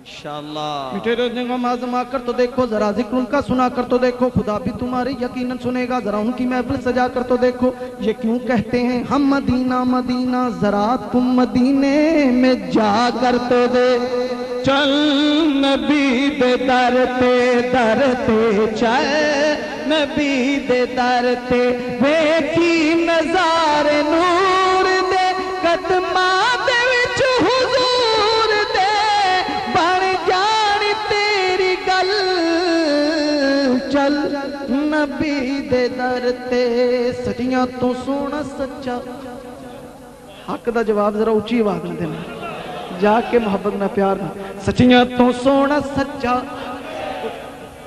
انشاءاللہ۔ میٹھے روزنے کو معظمہ کر تو دیکھو، ذرا ذکر ان کا سنا کر تو دیکھو۔ خدا بھی تمہاری یقیناً سنے گا، ذرا ان کی محفل سجا کر تو دیکھو۔ یہ کیوں کہتے ہیں؟ ہم مدینہ مدینہ، ذرا تم مدینے میں جا کر تو دے۔ چل نبی دے در تے در تے چل نبی دے در تے۔ ویکھی نظار نور دے، قدماں چل نبی دے در تے سچیاں تو سونا سچا حق دا جواب ذرا اچھی آواز میں دینا جا کے محبت میں پیار نہ سچیاں تو سونا سچا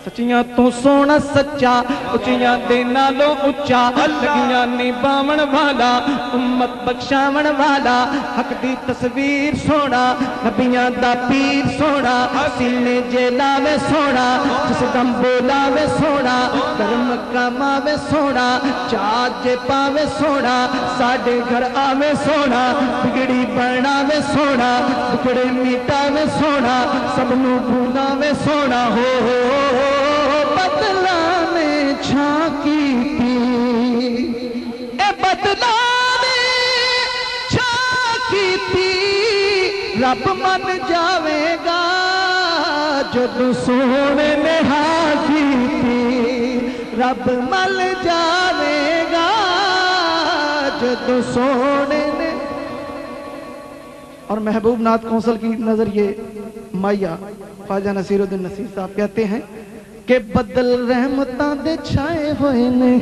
سچیاں تو سونا سچا اچیاں دے نالو اچا لگیاں نی باون والا امت بخشاون والا حق دی تصویر سونا نبیاں دا پیر سونا سینے جے لاوے سونا جس دم بولاوے سونا کرم کاماوے سونا چاچ جے پاوے سونا ساڑے گھر آوے سونا بگڑی بناوے سونا بکڑے میٹاوے سونا سب نو بھولاوے سونا ہو ہو ہو اے بدلا میں چھاکی تھی رب من جاوے گا جد سونے میں حاجی تھی رب مل جاوے گا جد سونے میں۔ اور محبوب نات کونسل کی نظر یہ مائیا خواجہ نصیر الدین نصیر صاحب کہتے ہیں کہ بدل رحمتاں دے چھائے ہوئے نے۔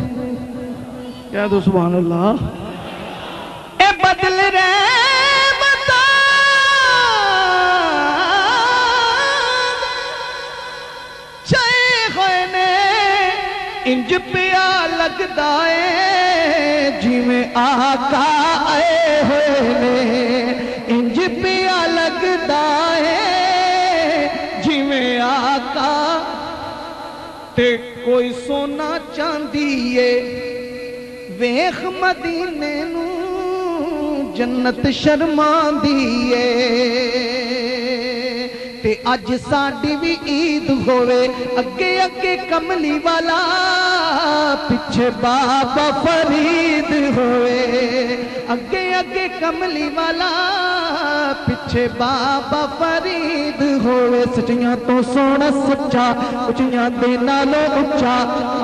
کیا دو سبحان اللہ۔ اے بدل رحمتاں انج پیا لگدا ہے جی میں آقا آئے ہوئے نے انج پیا لگدا ہے جی میں آقا۔ تے کوئی سونا چاندیے ویخ مدینے نو، جنت شرما دیے تے اج ساڑی بھی عید ہوئے اگے اگے کملی والا پچھے بابا فرید ہوئے اگے اگے کملی والا پچھے بابا فرید ہوئے سچیاں تو سونا سچا اچیاں دے نالو اچا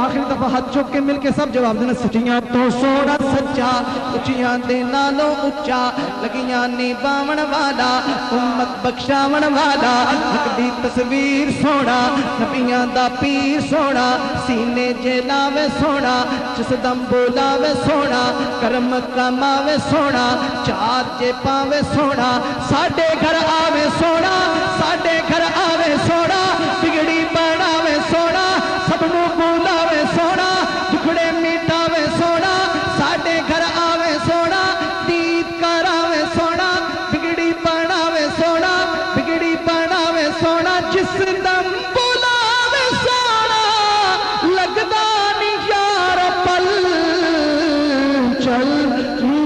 آخری دفعہ ہاتھ چوک مل کے سب جواب دینا سچیاں تو سونا سچا اچیاں دے نالو اچا لگیاں نی باون والا امت بخشاون والا حق دی تصویر سونا نبیاں دا پیر سونا سینے جلاوے سونا جس دم بولاوے سونا کرم کماوے سونا چار جے پاوے سونا ساڑے گھر آوے سونا ساڑے گھر آوے سونا بگڑی بڑھاوے سونا سب نو بولاوے سونا دکھڑے میٹاوے سونا ساڑے گھر آوے سونا دید کراوے سونا بگڑی بڑھاوے سونا بگڑی بڑھاوے سونا جس دم بولاوے سونا لگدا نہیں یار پل چل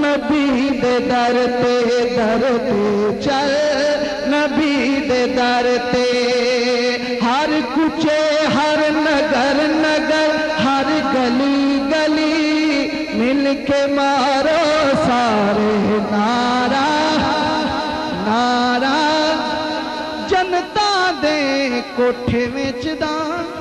نبی در تے در تے چل۔ نبی دے در تے ہر کچے ہر نگر نگر۔ ہر گلی گلی۔ مل کے مارو سارے نارا نارا جنتا دے کوٹھے وچ دان۔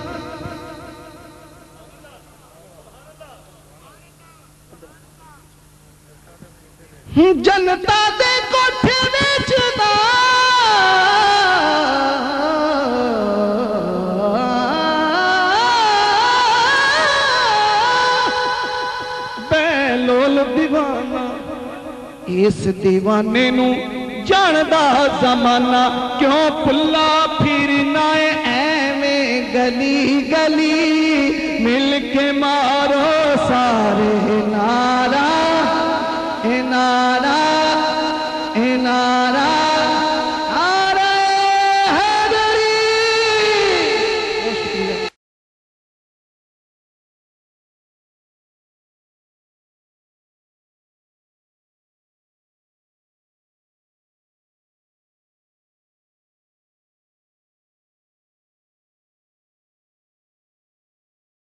جنتا دے کوٹھے وچ بیلول دیوانہ، اس دیوانے نو جاندا زمانہ کیوں پلا پھرنا ہے؟ ایویں گلی گلی مل کے مارو۔